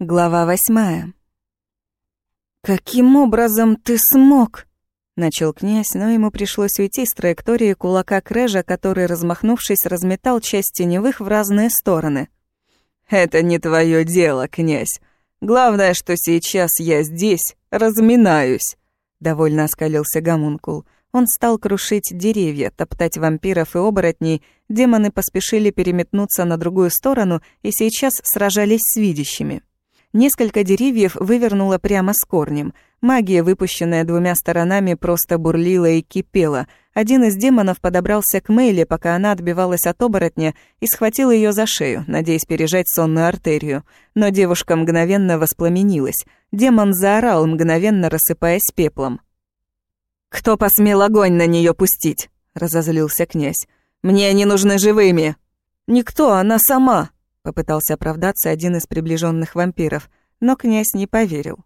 Глава восьмая. «Каким образом ты смог?» — начал князь, но ему пришлось уйти с траектории кулака Крэжа, который, размахнувшись, разметал часть теневых в разные стороны. «Это не твое дело, князь. Главное, что сейчас я здесь, разминаюсь», — довольно оскалился гомункул. Он стал крушить деревья, топтать вампиров и оборотней, демоны поспешили переметнуться на другую сторону и сейчас сражались с видящими. Несколько деревьев вывернуло прямо с корнем. Магия, выпущенная двумя сторонами, просто бурлила и кипела. Один из демонов подобрался к Мэйле, пока она отбивалась от оборотня, и схватил ее за шею, надеясь пережать сонную артерию. Но девушка мгновенно воспламенилась. Демон заорал, мгновенно рассыпаясь пеплом. «Кто посмел огонь на нее пустить?» — разозлился князь. «Мне они нужны живыми!» «Никто, она сама!» Попытался оправдаться один из приближенных вампиров, но князь не поверил.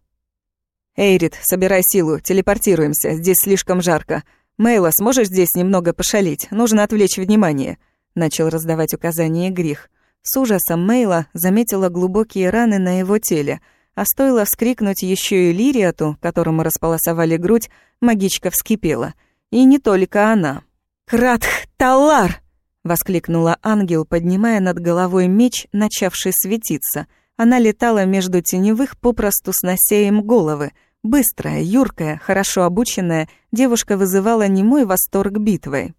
«Эйрит, собирай силу, телепортируемся, здесь слишком жарко. Мейла, сможешь здесь немного пошалить? Нужно отвлечь внимание», — начал раздавать указания Грих. С ужасом Мейла заметила глубокие раны на его теле, а стоило вскрикнуть еще и Лириату, которому располосовали грудь, магичка вскипела. И не только она. «Кратх Талар!» — воскликнула ангел, поднимая над головой меч, начавший светиться. Она летала между теневых, попросту снося им головы. Быстрая, юркая, хорошо обученная, девушка вызывала немой восторг битвы.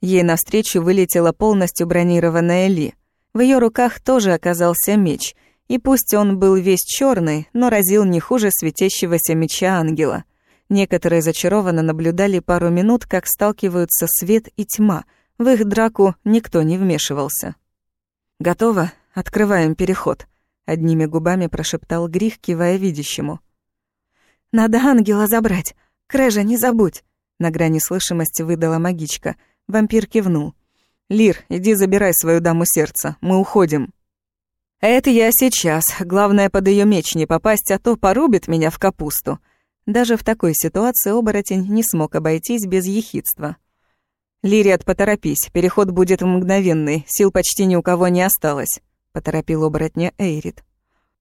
Ей навстречу вылетела полностью бронированная Ли. В ее руках тоже оказался меч, и пусть он был весь черный, но разил не хуже светящегося меча ангела. Некоторые зачарованно наблюдали пару минут, как сталкиваются свет и тьма — в их драку никто не вмешивался. «Готово? Открываем переход», — одними губами прошептал Грих, кивая видящему. «Надо ангела забрать. Крэжа, не забудь!» На грани слышимости выдала магичка. Вампир кивнул. «Лир, иди забирай свою даму сердца. Мы уходим». «Это я сейчас. Главное, под ее меч не попасть, а то порубит меня в капусту». Даже в такой ситуации оборотень не смог обойтись без ехидства. «Лириат, поторопись, переход будет мгновенный, сил почти ни у кого не осталось», — поторопил оборотня Эйрит.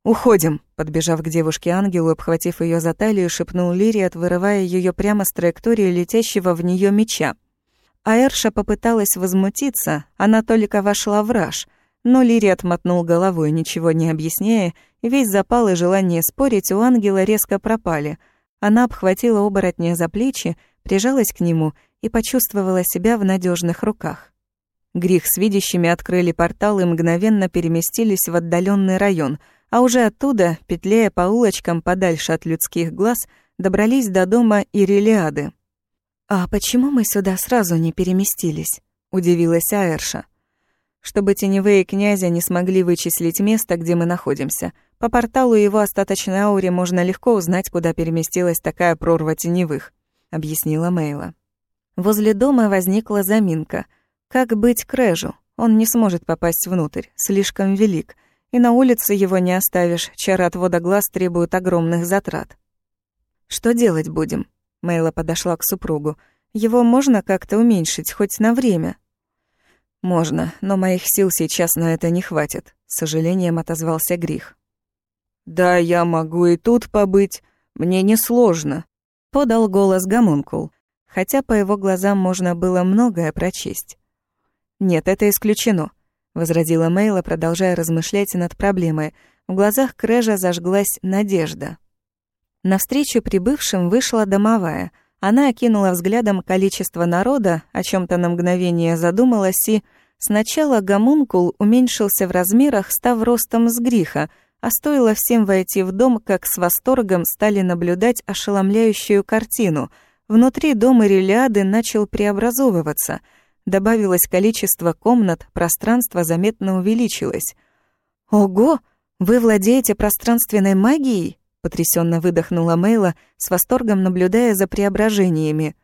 «Уходим», — подбежав к девушке-ангелу, обхватив ее за талию, шепнул Лириат, вырывая ее прямо с траектории летящего в нее меча. Аэрша попыталась возмутиться, она только вошла в раж, но Лириат мотнул головой, ничего не объясняя, и весь запал и желание спорить у ангела резко пропали. Она обхватила оборотня за плечи, прижалась к нему и почувствовала себя в надежных руках. Грих с видящими открыли портал и мгновенно переместились в отдаленный район, а уже оттуда, петляя по улочкам подальше от людских глаз, добрались до дома Ирелиады. «А почему мы сюда сразу не переместились?» — удивилась Аэрша. «Чтобы теневые князя не смогли вычислить место, где мы находимся. По порталу его остаточной ауре можно легко узнать, куда переместилась такая прорва теневых», — объяснила Мейла. Возле дома возникла заминка. Как быть Крэжу? Он не сможет попасть внутрь, слишком велик. И на улице его не оставишь, чары отвода глаз требуют огромных затрат. «Что делать будем?» Мейла подошла к супругу. «Его можно как-то уменьшить, хоть на время?» «Можно, но моих сил сейчас на это не хватит», — с сожалением отозвался Грих. «Да, я могу и тут побыть. Мне несложно», — подал голос Гомункул хотя по его глазам можно было многое прочесть. «Нет, это исключено», — возразила Мейла, продолжая размышлять над проблемой. В глазах Крэжа зажглась надежда. Навстречу прибывшим вышла домовая. Она окинула взглядом количество народа, о чем то на мгновение задумалась и... Сначала гомункул уменьшился в размерах, став ростом с гриха, а стоило всем войти в дом, как с восторгом стали наблюдать ошеломляющую картину — Внутри дома Релиады начал преобразовываться. Добавилось количество комнат, пространство заметно увеличилось. «Ого! Вы владеете пространственной магией?» потрясенно выдохнула Мейла, с восторгом наблюдая за преображениями.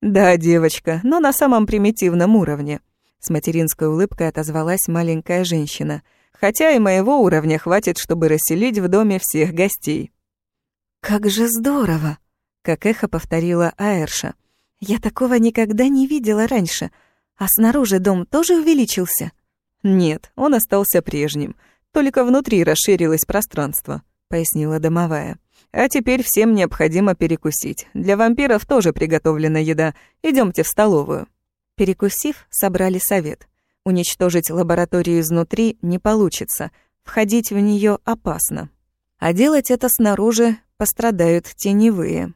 «Да, девочка, но на самом примитивном уровне», с материнской улыбкой отозвалась маленькая женщина. «Хотя и моего уровня хватит, чтобы расселить в доме всех гостей». «Как же здорово!» Как эхо повторила Аэрша. «Я такого никогда не видела раньше. А снаружи дом тоже увеличился?» «Нет, он остался прежним. Только внутри расширилось пространство», пояснила домовая. «А теперь всем необходимо перекусить. Для вампиров тоже приготовлена еда. Идемте в столовую». Перекусив, собрали совет. Уничтожить лабораторию изнутри не получится. Входить в нее опасно. А делать это снаружи пострадают теневые.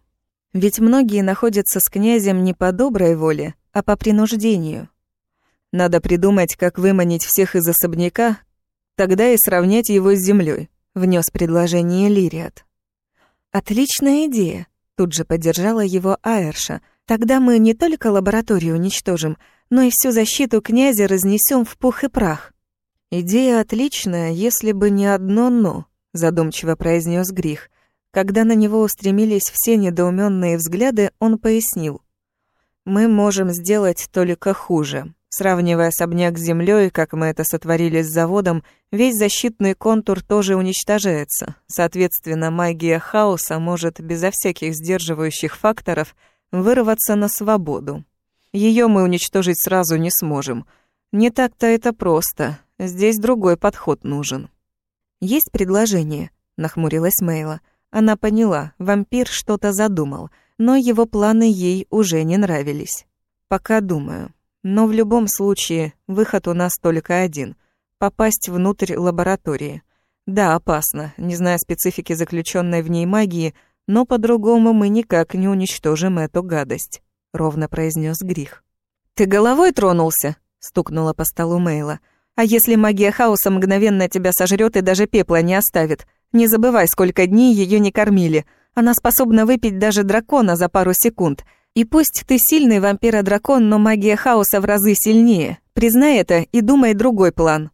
Ведь многие находятся с князем не по доброй воле, а по принуждению. Надо придумать, как выманить всех из особняка, тогда и сравнять его с землей, внес предложение Лириат. Отличная идея, тут же поддержала его Аэрша. Тогда мы не только лабораторию уничтожим, но и всю защиту князя разнесем в пух и прах. Идея отличная, если бы не одно «но», задумчиво произнес Грих. Когда на него устремились все недоуменные взгляды, он пояснил. «Мы можем сделать только хуже. Сравнивая особняк с землей, как мы это сотворили с заводом, весь защитный контур тоже уничтожается. Соответственно, магия хаоса может безо всяких сдерживающих факторов вырваться на свободу. Ее мы уничтожить сразу не сможем. Не так-то это просто. Здесь другой подход нужен. Есть предложение, нахмурилась Мейла. Она поняла, вампир что-то задумал, но его планы ей уже не нравились. Пока думаю. Но в любом случае, выход у нас только один — попасть внутрь лаборатории. Да, опасно, не зная специфики заключенной в ней магии, но по-другому мы никак не уничтожим эту гадость», — ровно произнес Грих. «Ты головой тронулся?» — стукнула по столу Мейла. «А если магия хаоса мгновенно тебя сожрет и даже пепла не оставит? Не забывай, сколько дней ее не кормили. Она способна выпить даже дракона за пару секунд, и пусть ты сильный вампира-дракон, но магия хаоса в разы сильнее. Признай это и думай другой план».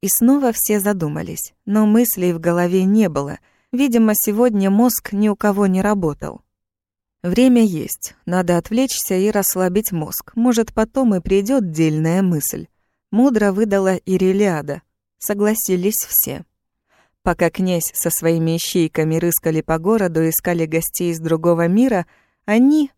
И снова все задумались, но мыслей в голове не было. Видимо, сегодня мозг ни у кого не работал. Время есть, надо отвлечься и расслабить мозг. Может, потом и придет дельная мысль. Мудро выдала Ирелиада. Согласились все. Пока князь со своими ищейками рыскали по городу и искали гостей из другого мира, они,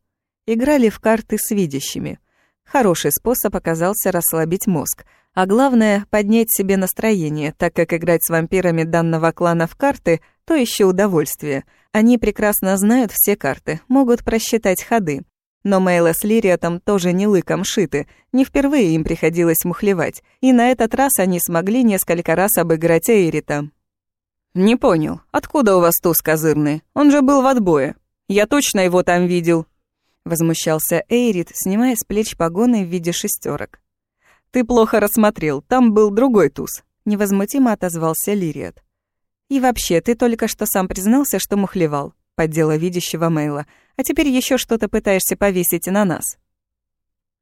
играли в карты с видящими. Хороший способ оказался расслабить мозг, а главное — поднять себе настроение, так как играть с вампирами данного клана в карты — то еще удовольствие. Они прекрасно знают все карты, могут просчитать ходы. Но Мейла с Лириатом тоже не лыком шиты, не впервые им приходилось мухлевать, и на этот раз они смогли несколько раз обыграть Эйрита. «Не понял, откуда у вас туз козырный? Он же был в отбое. Я точно его там видел», Возмущался Эйрит, снимая с плеч погоны в виде шестерок. «Ты плохо рассмотрел, там был другой туз», — невозмутимо отозвался Лириат. «И вообще, ты только что сам признался, что мухлевал», — поддела видящего Мейла, «а теперь еще что-то пытаешься повесить на нас».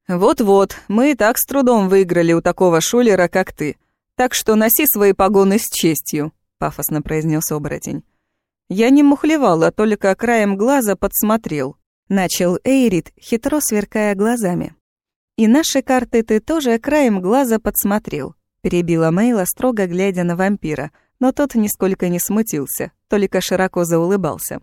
«Вот-вот, мы и так с трудом выиграли у такого шулера, как ты. Так что носи свои погоны с честью», — пафосно произнес оборотень. «Я не мухлевал, а только краем глаза подсмотрел», Начал Эйрит, хитро сверкая глазами. «И наши карты ты тоже краем глаза подсмотрел», перебила Мейла, строго глядя на вампира, но тот нисколько не смутился, только широко заулыбался.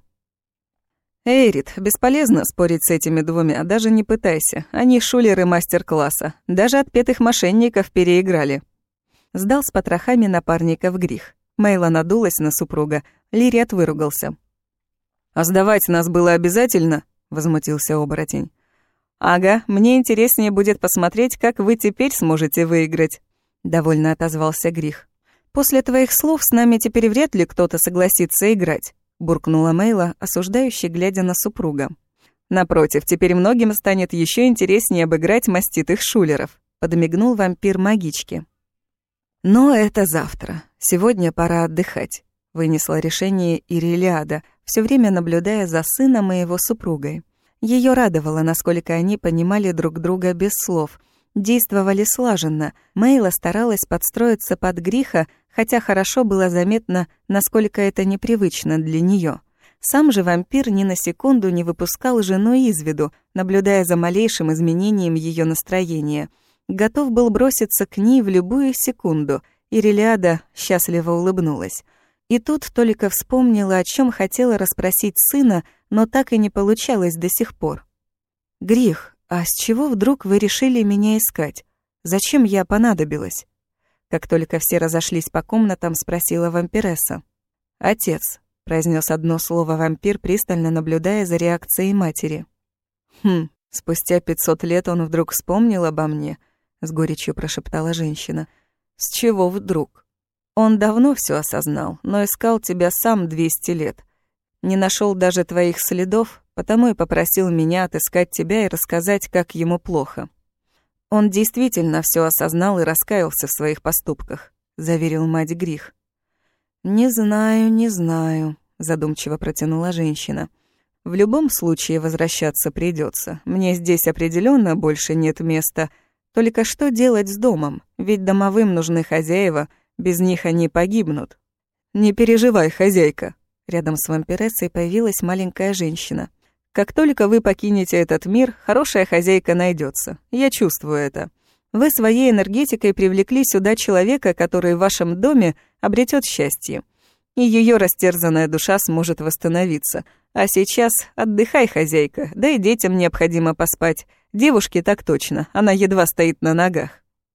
«Эйрит, бесполезно спорить с этими двумя, даже не пытайся. Они шулеры мастер-класса, даже отпетых мошенников переиграли». Сдал с потрохами напарника в грих. Мейла надулась на супруга, Лириат выругался. «А сдавать нас было обязательно?» — возмутился оборотень. «Ага, мне интереснее будет посмотреть, как вы теперь сможете выиграть», — довольно отозвался Грих. «После твоих слов с нами теперь вряд ли кто-то согласится играть», — буркнула Мейла, осуждающе глядя на супруга. «Напротив, теперь многим станет еще интереснее обыграть маститых шулеров», — подмигнул вампир магички. «Но это завтра. Сегодня пора отдыхать», — вынесла решение Ирилиада, все время наблюдая за сыном и его супругой. Ее радовало, насколько они понимали друг друга без слов. Действовали слаженно. Мейла старалась подстроиться под греха, хотя хорошо было заметно, насколько это непривычно для нее. Сам же вампир ни на секунду не выпускал жену из виду, наблюдая за малейшим изменением ее настроения. Готов был броситься к ней в любую секунду, и Релиада счастливо улыбнулась. И тут только вспомнила, о чем хотела расспросить сына, но так и не получалось до сих пор. «Грих, а с чего вдруг вы решили меня искать? Зачем я понадобилась?» Как только все разошлись по комнатам, спросила вампиресса. «Отец», — произнес одно слово вампир, пристально наблюдая за реакцией матери. «Хм, спустя пятьсот лет он вдруг вспомнил обо мне», — с горечью прошептала женщина. «С чего вдруг? Он давно все осознал, но искал тебя сам двести лет. Не нашел даже твоих следов, потому и попросил меня отыскать тебя и рассказать, как ему плохо. Он действительно все осознал и раскаялся в своих поступках», — заверил мать Грих. «Не знаю, не знаю», — задумчиво протянула женщина. «В любом случае возвращаться придется. Мне здесь определенно больше нет места. Только что делать с домом? Ведь домовым нужны хозяева, без них они погибнут». «Не переживай, хозяйка». Рядом с вампирессой появилась маленькая женщина. «Как только вы покинете этот мир, хорошая хозяйка найдется. Я чувствую это. Вы своей энергетикой привлекли сюда человека, который в вашем доме обретет счастье. И ее растерзанная душа сможет восстановиться. А сейчас отдыхай, хозяйка, да и детям необходимо поспать. Девушке так точно, она едва стоит на ногах.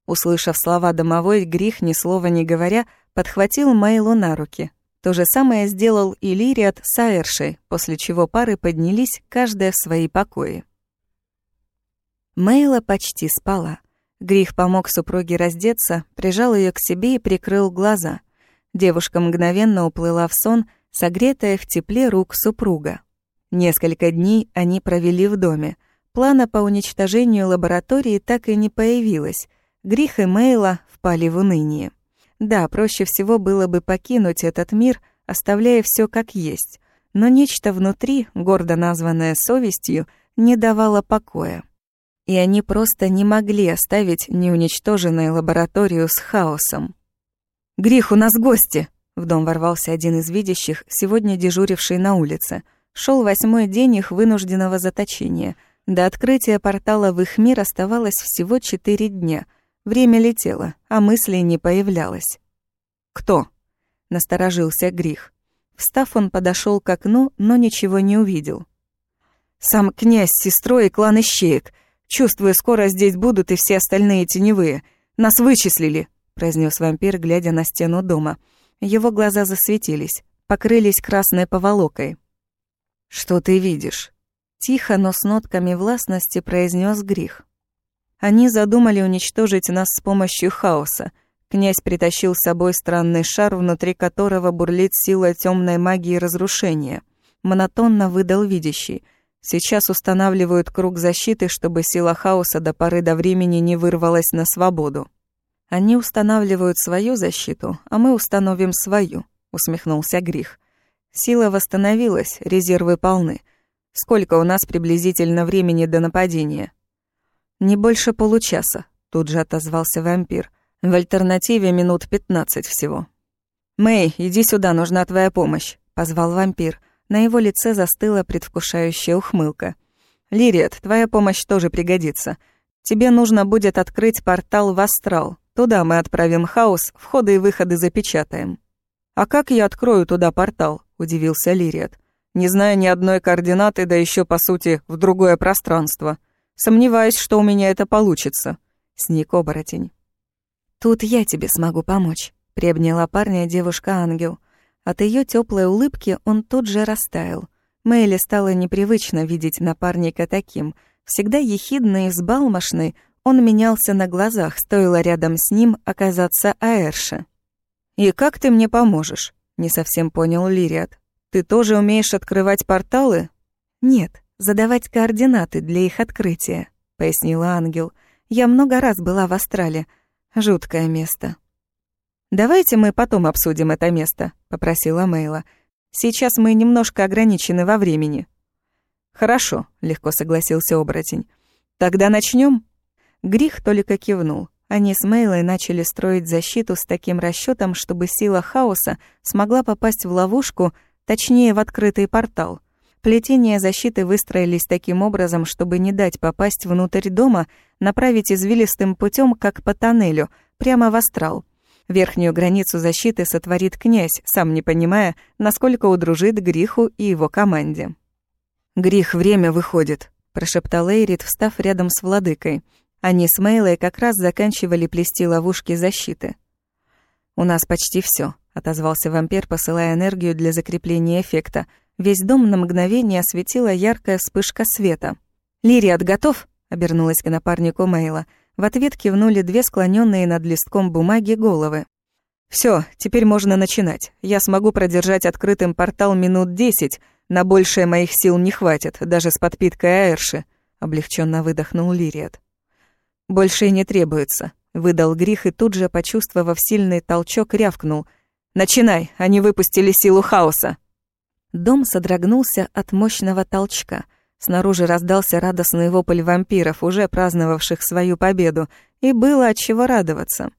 Услышав слова домовой, Грих, ни слова не говоря, подхватил Мейлу на руки. То же самое сделал и Лириат с Аэршей, после чего пары поднялись, каждая в свои покои. Мейла почти спала. Грих помог супруге раздеться, прижал ее к себе и прикрыл глаза. Девушка мгновенно уплыла в сон, согретая в тепле рук супруга. Несколько дней они провели в доме. Плана по уничтожению лаборатории так и не появилось. Грих и Мейла впали в уныние. Да, проще всего было бы покинуть этот мир, оставляя все как есть. Но нечто внутри, гордо названное совестью, не давало покоя и они просто не могли оставить неуничтоженную лабораторию с хаосом. «Грих, у нас гости!» В дом ворвался один из видящих, сегодня дежуривший на улице. Шел восьмой день их вынужденного заточения. До открытия портала в их мир оставалось всего четыре дня. Время летело, а мыслей не появлялось. «Кто?» — насторожился Грих. Встав, он подошел к окну, но ничего не увидел. «Сам князь с сестрой и клан ищеек. Чувствую, скоро здесь будут и все остальные теневые. Нас вычислили», — произнес вампир, глядя на стену дома. Его глаза засветились, покрылись красной поволокой. «Что ты видишь?» Тихо, но с нотками властности произнес Грих. Они задумали уничтожить нас с помощью хаоса. Князь притащил с собой странный шар, внутри которого бурлит сила темной магии разрушения. Монотонно выдал видящий — Сейчас устанавливают круг защиты, чтобы сила хаоса до поры до времени не вырвалась на свободу. Они устанавливают свою защиту, а мы установим свою, усмехнулся Грих. Сила восстановилась, резервы полны. Сколько у нас приблизительно времени до нападения? Не больше получаса, тут же отозвался вампир. В альтернативе минут пятнадцать всего. «Мэй, иди сюда, нужна твоя помощь», — позвал вампир. На его лице застыла предвкушающая ухмылка. «Лириет, твоя помощь тоже пригодится. Тебе нужно будет открыть портал в Астрал. Туда мы отправим хаос, входы и выходы запечатаем». «А как я открою туда портал?» — удивился Лириет. «Не знаю ни одной координаты, да еще, по сути, в другое пространство. Сомневаюсь, что у меня это получится», — сник оборотень. «Тут я тебе смогу помочь», — приобняла парня девушка-ангел. От ее теплой улыбки он тут же растаял. Мэйли стало непривычно видеть напарника таким. Всегда ехидный и взбалмошный, он менялся на глазах, стоило рядом с ним оказаться Аэрша. «И как ты мне поможешь?» — не совсем понял Лириат. «Ты тоже умеешь открывать порталы?» «Нет, задавать координаты для их открытия», — пояснила ангел. «Я много раз была в Астрале. Жуткое место». «Давайте мы потом обсудим это место», — попросила Мейла. «Сейчас мы немножко ограничены во времени». «Хорошо», — легко согласился оборотень. «Тогда начнем. Грих только кивнул. Они с Мейлой начали строить защиту с таким расчетом, чтобы сила хаоса смогла попасть в ловушку, точнее, в открытый портал. Плетения защиты выстроились таким образом, чтобы не дать попасть внутрь дома, направить извилистым путем, как по тоннелю, прямо в астрал. Верхнюю границу защиты сотворит князь, сам не понимая, насколько удружит Гриху и его команде. «Грих, время выходит», — прошептал Эйрит, встав рядом с владыкой. Они с Мейлой как раз заканчивали плести ловушки защиты. «У нас почти все, отозвался вампир, посылая энергию для закрепления эффекта. Весь дом на мгновение осветила яркая вспышка света. «Лириат, готов?» — обернулась к напарнику Мейла. В ответ кивнули две склоненные над листком бумаги головы. Все, теперь можно начинать. Я смогу продержать открытым портал минут десять. На большее моих сил не хватит, даже с подпиткой Аэрши», — облегченно выдохнул Лириат. «Больше не требуется», — выдал Грих и тут же, почувствовав сильный толчок, рявкнул. «Начинай, они выпустили силу хаоса». Дом содрогнулся от мощного толчка. Снаружи раздался радостный вопль вампиров, уже праздновавших свою победу, и было от чего радоваться.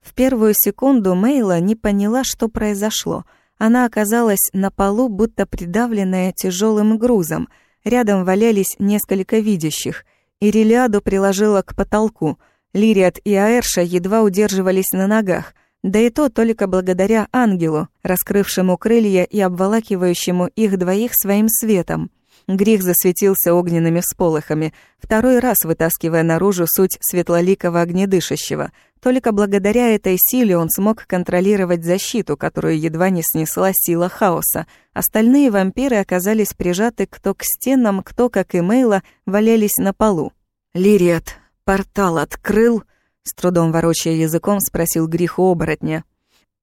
В первую секунду Мейла не поняла, что произошло. Она оказалась на полу, будто придавленная тяжелым грузом. Рядом валялись несколько видящих. Ирелиаду приложила к потолку. Лириат и Аэрша едва удерживались на ногах. Да и то только благодаря ангелу, раскрывшему крылья и обволакивающему их двоих своим светом. Грих засветился огненными всполохами, второй раз вытаскивая наружу суть светлоликого огнедышащего. Только благодаря этой силе он смог контролировать защиту, которую едва не снесла сила хаоса. Остальные вампиры оказались прижаты кто к стенам, кто, как и Мейла, валялись на полу. «Лириат, портал открыл?» С трудом ворочая языком, спросил Грих у оборотня.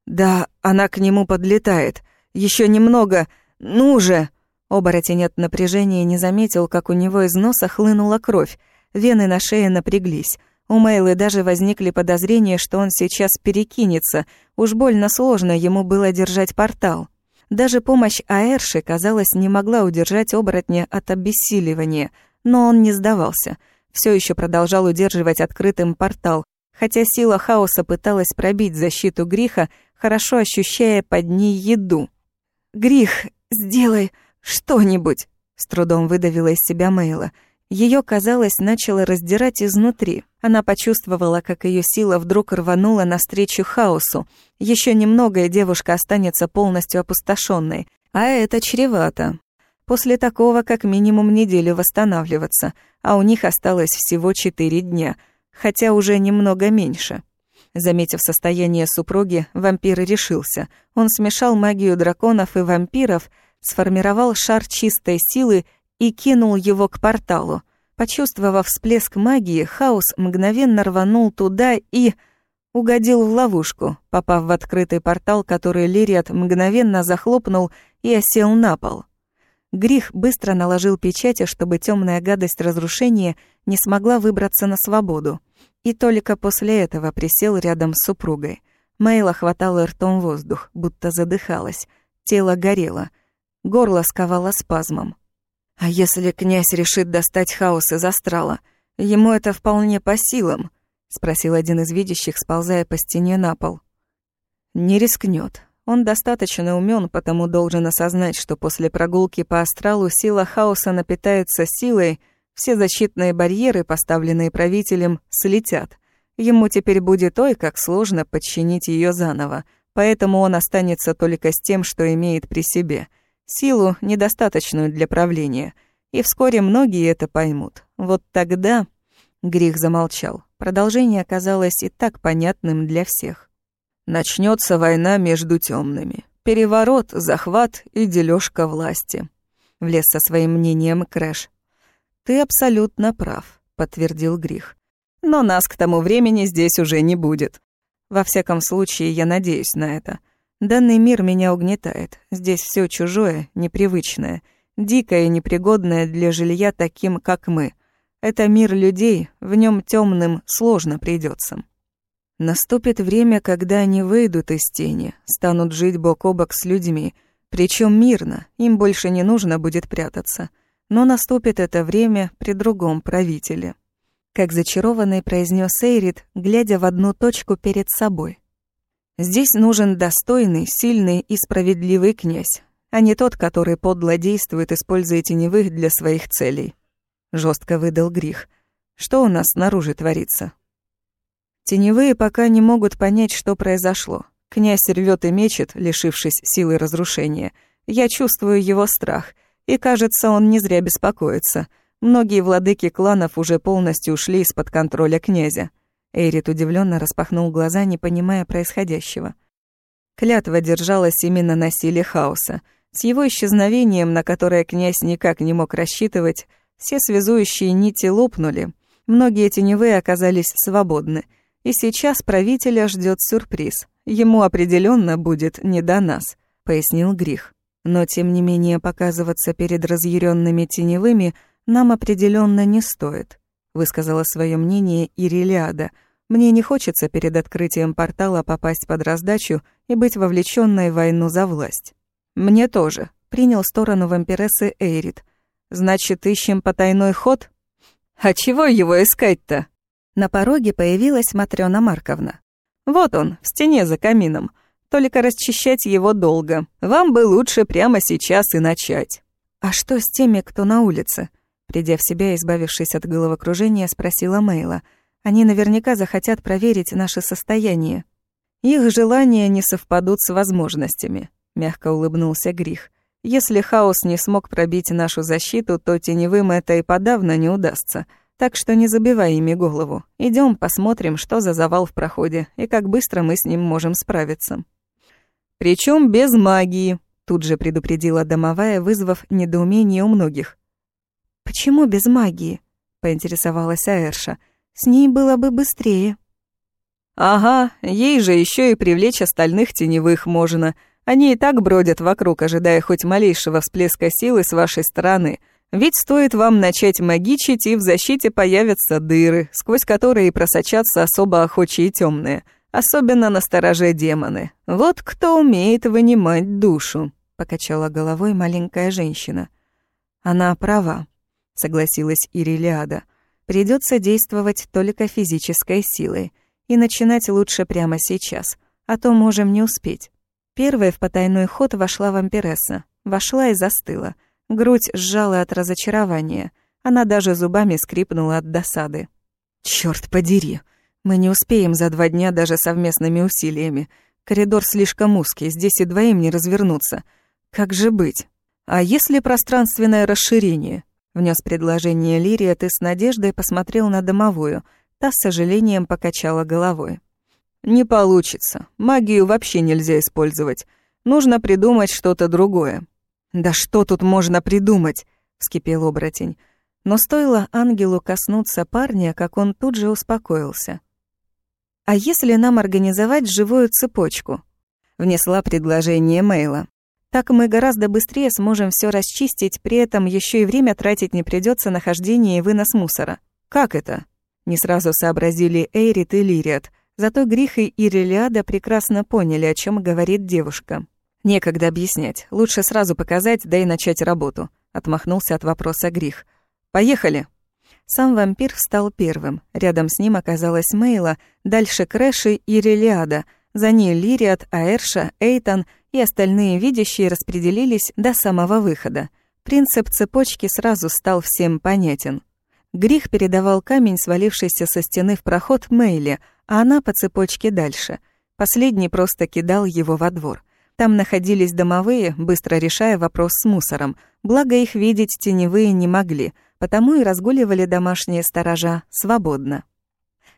«Да, она к нему подлетает. Еще немного. Ну же!» Оборотень от напряжения не заметил, как у него из носа хлынула кровь. Вены на шее напряглись. У Мейлы даже возникли подозрения, что он сейчас перекинется. Уж больно сложно ему было держать портал. Даже помощь Аэрши, казалось, не могла удержать оборотня от обессиливания. Но он не сдавался. Все еще продолжал удерживать открытым портал, хотя сила хаоса пыталась пробить защиту Гриха, хорошо ощущая под ней еду. «Грих, сделай...» «Что-нибудь!» — с трудом выдавила из себя Мейла. Ее, казалось, начало раздирать изнутри. Она почувствовала, как ее сила вдруг рванула навстречу хаосу. Еще немного, и девушка останется полностью опустошенной. А это чревато. После такого как минимум неделю восстанавливаться, а у них осталось всего четыре дня, хотя уже немного меньше. Заметив состояние супруги, вампир решился. Он смешал магию драконов и вампиров — сформировал шар чистой силы и кинул его к порталу. Почувствовав всплеск магии, хаос мгновенно рванул туда и... угодил в ловушку, попав в открытый портал, который Лириат мгновенно захлопнул и осел на пол. Грих быстро наложил печати, чтобы темная гадость разрушения не смогла выбраться на свободу. И только после этого присел рядом с супругой. Мейла хватала ртом воздух, будто задыхалась. Тело горело. Горло сковало спазмом. А если князь решит достать хаос из астрала? Ему это вполне по силам, спросил один из видящих, сползая по стене на пол. Не рискнет. Он достаточно умен, потому должен осознать, что после прогулки по астралу сила хаоса напитается силой, все защитные барьеры, поставленные правителем, слетят. Ему теперь будет ой, как сложно подчинить ее заново, поэтому он останется только с тем, что имеет при себе — силу, недостаточную для правления. И вскоре многие это поймут. Вот тогда... Грих замолчал. Продолжение оказалось и так понятным для всех. Начнется война между темными. Переворот, захват и дележка власти. Влез со своим мнением Крэш. Ты абсолютно прав, подтвердил Грих. Но нас к тому времени здесь уже не будет. Во всяком случае, я надеюсь на это. Данный мир меня угнетает. Здесь все чужое, непривычное, дикое и непригодное для жилья таким, как мы. Это мир людей, в нем темным сложно придется. Наступит время, когда они выйдут из тени, станут жить бок о бок с людьми, причем мирно, им больше не нужно будет прятаться. Но наступит это время при другом правителе. Как зачарованный произнес Эйрит, глядя в одну точку перед собой. Здесь нужен достойный, сильный и справедливый князь, а не тот, который подло действует, используя теневых для своих целей. Жестко выдал Грих. Что у нас снаружи творится? Теневые пока не могут понять, что произошло. Князь рвет и мечет, лишившись силы разрушения. Я чувствую его страх, и, кажется, он не зря беспокоится. Многие владыки кланов уже полностью ушли из-под контроля князя. Эйрит удивленно распахнул глаза, не понимая происходящего. Клятва держалась именно на силе хаоса. С его исчезновением, на которое князь никак не мог рассчитывать, все связующие нити лопнули. Многие теневые оказались свободны. И сейчас правителя ждет сюрприз. Ему определенно будет не до нас, пояснил Грих. Но тем не менее показываться перед разъяренными теневыми нам определенно не стоит, высказала свое мнение Ирилиада. Мне не хочется перед открытием портала попасть под раздачу и быть вовлеченной в войну за власть. Мне тоже, принял сторону вампирессы Эйрит. Значит, ищем потайной ход? А чего его искать-то? На пороге появилась Матрёна Марковна. Вот он, в стене за камином. Только расчищать его долго. Вам бы лучше прямо сейчас и начать. А что с теми, кто на улице? Придя в себя, избавившись от головокружения, спросила Мейла. Они наверняка захотят проверить наше состояние. Их желания не совпадут с возможностями, мягко улыбнулся Грих. Если хаос не смог пробить нашу защиту, то теневым это и подавно не удастся. Так что не забивай ими голову. Идем посмотрим, что за завал в проходе и как быстро мы с ним можем справиться. Причем без магии, тут же предупредила домовая, вызвав недоумение у многих. Почему без магии? поинтересовалась Аэрша. С ней было бы быстрее. Ага, ей же еще и привлечь остальных теневых можно. Они и так бродят вокруг, ожидая хоть малейшего всплеска силы с вашей стороны. Ведь стоит вам начать магичить, и в защите появятся дыры, сквозь которые просочатся особо охочие темные, особенно на стороже демоны. Вот кто умеет вынимать душу, покачала головой маленькая женщина. Она права, согласилась Ирилиада. Придется действовать только физической силой, и начинать лучше прямо сейчас, а то можем не успеть. Первой в потайной ход вошла вампиресса. Вошла и застыла. Грудь сжала от разочарования. Она даже зубами скрипнула от досады. «Чёрт подери! Мы не успеем за два дня даже совместными усилиями. Коридор слишком узкий, здесь и двоим не развернуться. Как же быть? А если пространственное расширение?» Внес предложение Лирия, ты с надеждой посмотрел на домовую. Та с сожалением покачала головой. «Не получится. Магию вообще нельзя использовать. Нужно придумать что-то другое». «Да что тут можно придумать?» — вскипел оборотень. Но стоило ангелу коснуться парня, как он тут же успокоился. «А если нам организовать живую цепочку?» — внесла предложение Мейла. «Так мы гораздо быстрее сможем все расчистить, при этом еще и время тратить не придется на хождение и вынос мусора». «Как это?» — не сразу сообразили Эйрит и Лириат, Зато Грих и Ирелиада прекрасно поняли, о чем говорит девушка. «Некогда объяснять. Лучше сразу показать, да и начать работу», — отмахнулся от вопроса Грих. «Поехали!» Сам вампир встал первым. Рядом с ним оказалась Мейла, дальше Крэши и Релиада. За ней Лириат, Аэрша, Эйтан и остальные видящие распределились до самого выхода. Принцип цепочки сразу стал всем понятен. Грих передавал камень, свалившийся со стены в проход Мейле, а она по цепочке дальше. Последний просто кидал его во двор. Там находились домовые, быстро решая вопрос с мусором, благо их видеть теневые не могли, потому и разгуливали домашние сторожа свободно.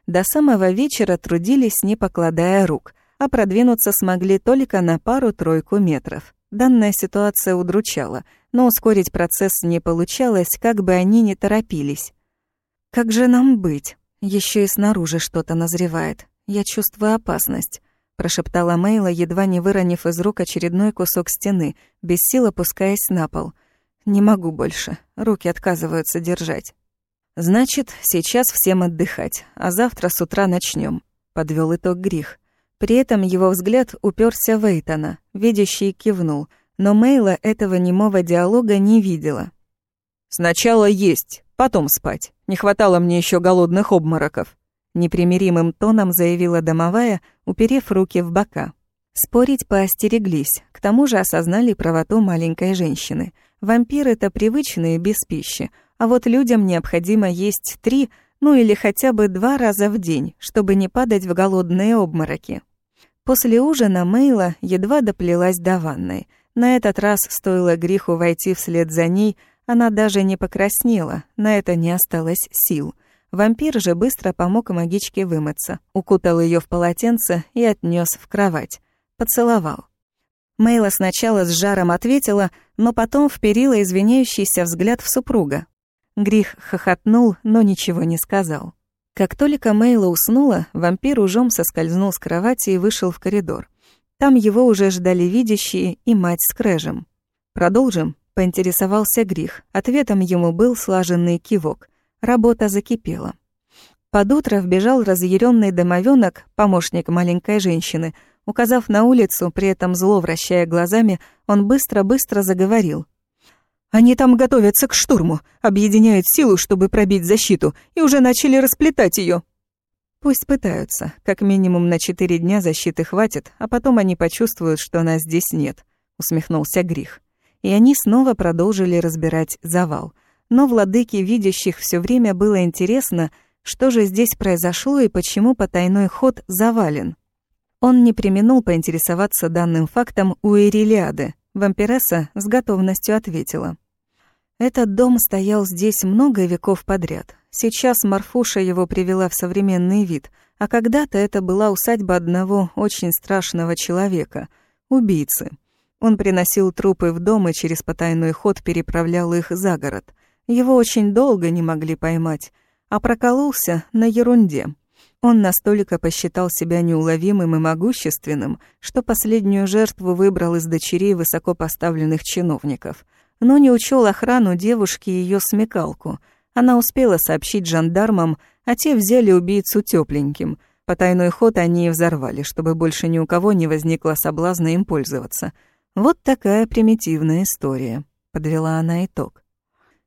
До самого вечера трудились, не покладая рук, а продвинуться смогли только на пару-тройку метров. Данная ситуация удручала, но ускорить процесс не получалось, как бы они ни торопились. «Как же нам быть?» Еще и снаружи что-то назревает. Я чувствую опасность», — прошептала Мейла, едва не выронив из рук очередной кусок стены, без сил опускаясь на пол. «Не могу больше. Руки отказываются держать». «Значит, сейчас всем отдыхать, а завтра с утра начнем», — подвел итог Грих. При этом его взгляд уперся в Эйтона, видящий кивнул, но Мейла этого немого диалога не видела. «Сначала есть, потом спать. Не хватало мне еще голодных обмороков», — непримиримым тоном заявила домовая, уперев руки в бока. Спорить поостереглись, к тому же осознали правоту маленькой женщины. Вампиры-то привычные без пищи, а вот людям необходимо есть три, ну или хотя бы два раза в день, чтобы не падать в голодные обмороки. После ужина Мейла едва доплелась до ванной. На этот раз стоило греху войти вслед за ней — она даже не покраснела, на это не осталось сил. Вампир же быстро помог магичке вымыться, укутал ее в полотенце и отнес в кровать. поцеловал. Мейла сначала с жаром ответила, но потом вперила извиняющийся взгляд в супруга. Грих хохотнул, но ничего не сказал. Как только Мейла уснула, вампир ужом соскользнул с кровати и вышел в коридор. Там его уже ждали видящие и мать с Крэжем. «Продолжим?» — поинтересовался Грих. Ответом ему был слаженный кивок. Работа закипела. Под утро вбежал разъяренный домовенок, помощник маленькой женщины. Указав на улицу, при этом зло вращая глазами, он быстро-быстро заговорил. «Они там готовятся к штурму, объединяют силу, чтобы пробить защиту, и уже начали расплетать ее. «Пусть пытаются. Как минимум на четыре дня защиты хватит, а потом они почувствуют, что нас здесь нет», — усмехнулся Грих. И они снова продолжили разбирать завал. Но владыке видящих все время было интересно, что же здесь произошло и почему потайной ход завален. Он не применул поинтересоваться данным фактом у Эрилиады. Вампиресса с готовностью ответила. Этот дом стоял здесь много веков подряд. Сейчас Марфуша его привела в современный вид, а когда-то это была усадьба одного очень страшного человека — убийцы. Он приносил трупы в дом и через потайной ход переправлял их за город. Его очень долго не могли поймать, а прокололся на ерунде. Он настолько посчитал себя неуловимым и могущественным, что последнюю жертву выбрал из дочерей высокопоставленных чиновников — но не учел охрану девушки и ее смекалку. Она успела сообщить жандармам, а те взяли убийцу тепленьким. Потайной ход они и взорвали, чтобы больше ни у кого не возникло соблазна им пользоваться. Вот такая примитивная история, подвела она итог.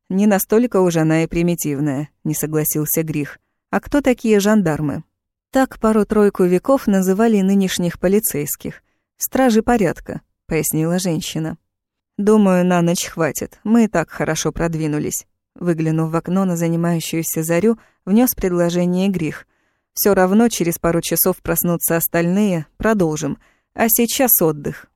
Не настолько уже она и примитивная, не согласился Грих. А кто такие жандармы? Так пару-тройку веков называли нынешних полицейских. Стражи порядка, пояснила женщина. «Думаю, на ночь хватит. Мы и так хорошо продвинулись». Выглянув в окно на занимающуюся зарю, внес предложение Грих. Все равно через пару часов проснутся остальные, продолжим. А сейчас отдых».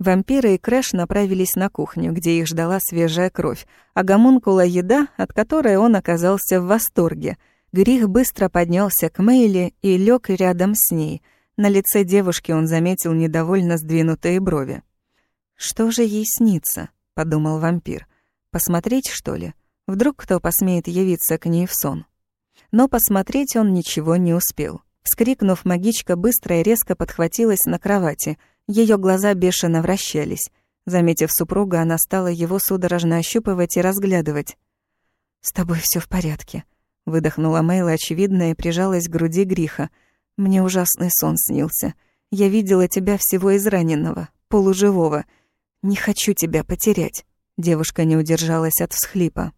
Вампиры и Крэш направились на кухню, где их ждала свежая кровь, а гомункула еда, от которой он оказался в восторге. Грих быстро поднялся к Мэйли и лег рядом с ней. На лице девушки он заметил недовольно сдвинутые брови. «Что же ей снится?» — подумал вампир. «Посмотреть, что ли? Вдруг кто посмеет явиться к ней в сон?» Но посмотреть он ничего не успел. Вскрикнув, магичка быстро и резко подхватилась на кровати. Ее глаза бешено вращались. Заметив супруга, она стала его судорожно ощупывать и разглядывать. «С тобой все в порядке», — выдохнула Мейла очевидно и прижалась к груди Гриха. «Мне ужасный сон снился. Я видела тебя всего израненного, полуживого. «Не хочу тебя потерять», — девушка не удержалась от всхлипа.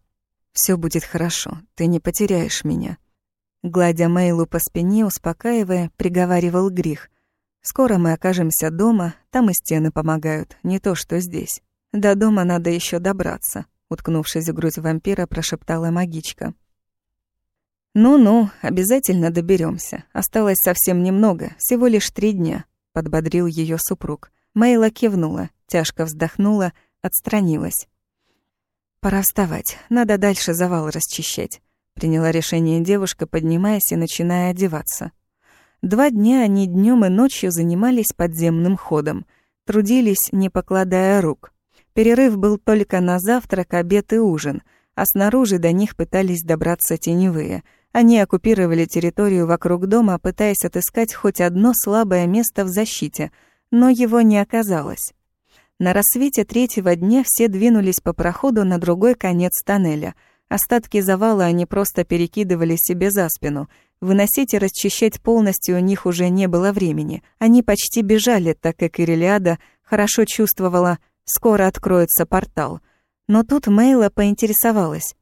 Все будет хорошо, ты не потеряешь меня». Гладя Мейлу по спине, успокаивая, приговаривал Грих. «Скоро мы окажемся дома, там и стены помогают, не то что здесь. До дома надо еще добраться», — уткнувшись в грудь вампира, прошептала магичка. «Ну-ну, обязательно доберемся. Осталось совсем немного, всего лишь три дня», — подбодрил ее супруг. Мейла кивнула, тяжко вздохнула, отстранилась. «Пора вставать, надо дальше завал расчищать», — приняла решение девушка, поднимаясь и начиная одеваться. Два дня они днем и ночью занимались подземным ходом, трудились, не покладая рук. Перерыв был только на завтрак, обед и ужин, а снаружи до них пытались добраться теневые. Они оккупировали территорию вокруг дома, пытаясь отыскать хоть одно слабое место в защите — но его не оказалось. На рассвете третьего дня все двинулись по проходу на другой конец тоннеля. Остатки завала они просто перекидывали себе за спину. Выносить и расчищать полностью у них уже не было времени. Они почти бежали, так как Ирелиада хорошо чувствовала, скоро откроется портал. Но тут Мейла поинтересовалась.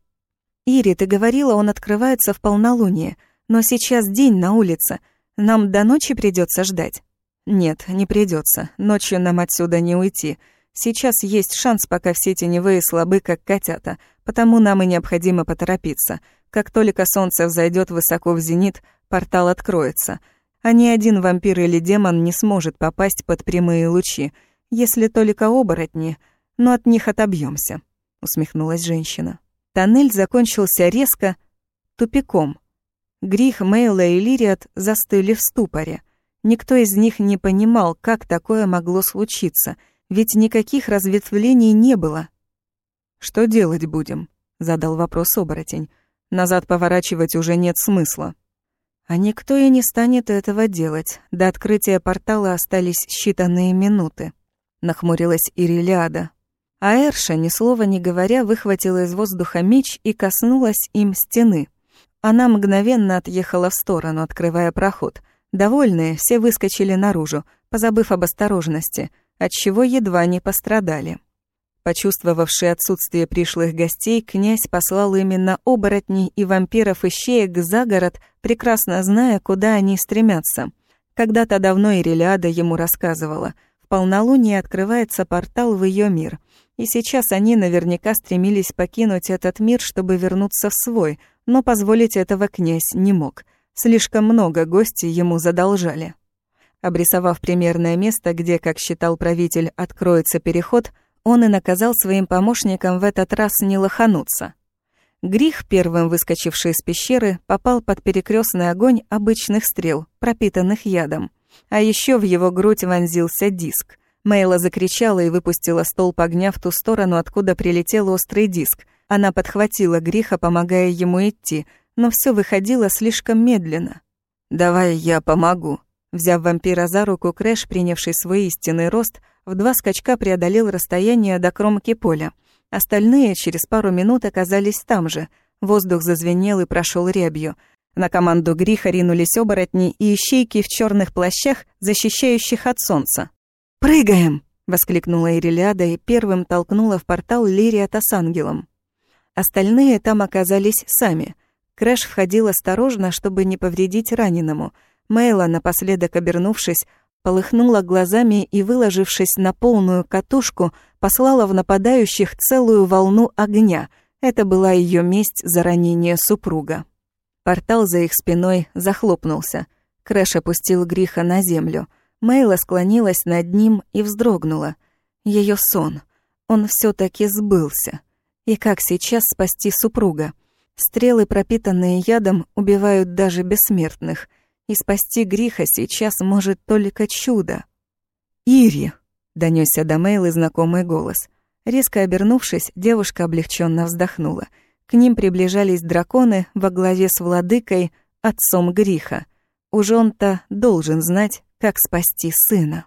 «Ири, ты говорила, он открывается в полнолуние, но сейчас день на улице. Нам до ночи придется ждать». «Нет, не придется. Ночью нам отсюда не уйти. Сейчас есть шанс, пока все теневые слабы, как котята, потому нам и необходимо поторопиться. Как только солнце взойдет высоко в зенит, портал откроется. А ни один вампир или демон не сможет попасть под прямые лучи, если только оборотни, но от них отобьемся, усмехнулась женщина. Тоннель закончился резко, тупиком. Грих, Мейла и Лириат застыли в ступоре — Никто из них не понимал, как такое могло случиться, ведь никаких разветвлений не было. «Что делать будем?» — задал вопрос оборотень. «Назад поворачивать уже нет смысла». А никто и не станет этого делать. До открытия портала остались считанные минуты. Нахмурилась Ирилиада. А Эрша, ни слова не говоря, выхватила из воздуха меч и коснулась им стены. Она мгновенно отъехала в сторону, открывая проход. Довольные, все выскочили наружу, позабыв об осторожности, отчего едва не пострадали. Почувствовавший отсутствие пришлых гостей, князь послал именно оборотней и вампиров-ищеек за город, прекрасно зная, куда они стремятся. Когда-то давно Ирелиада ему рассказывала. В полнолуние открывается портал в ее мир. И сейчас они наверняка стремились покинуть этот мир, чтобы вернуться в свой, но позволить этого князь не мог. Слишком много гостей ему задолжали. Обрисовав примерное место, где, как считал правитель, откроется переход – он и наказал своим помощникам в этот раз не лохануться. Грих, первым выскочивший из пещеры, попал под перекрестный огонь обычных стрел, пропитанных ядом. А еще в его грудь вонзился диск. Мейла закричала и выпустила столб огня в ту сторону, откуда прилетел острый диск. Она подхватила Гриха, помогая ему идти, но все выходило слишком медленно. «Давай я помогу», Взяв вампира за руку, Крэш, принявший свой истинный рост, в два скачка преодолел расстояние до кромки поля. Остальные через пару минут оказались там же. Воздух зазвенел и прошел рябью. На команду Гриха ринулись оборотни и ищейки в черных плащах, защищающих от солнца. «Прыгаем!» — воскликнула Ирелиада и первым толкнула в портал Лириата с ангелом. Остальные там оказались сами. Крэш входил осторожно, чтобы не повредить раненому — Мейла, напоследок обернувшись, полыхнула глазами и, выложившись на полную катушку, послала в нападающих целую волну огня. Это была ее месть за ранение супруга. Портал за их спиной захлопнулся. Крэш опустил Гриха на землю. Мейла склонилась над ним и вздрогнула. Ее сон. Он все таки сбылся. И как сейчас спасти супруга? Стрелы, пропитанные ядом, убивают даже бессмертных — и спасти Гриха сейчас может только чудо. «Ири!» — донёсся до Мейлы знакомый голос. Резко обернувшись, девушка облегченно вздохнула. К ним приближались драконы во главе с владыкой, отцом Гриха. Уж он-то должен знать, как спасти сына.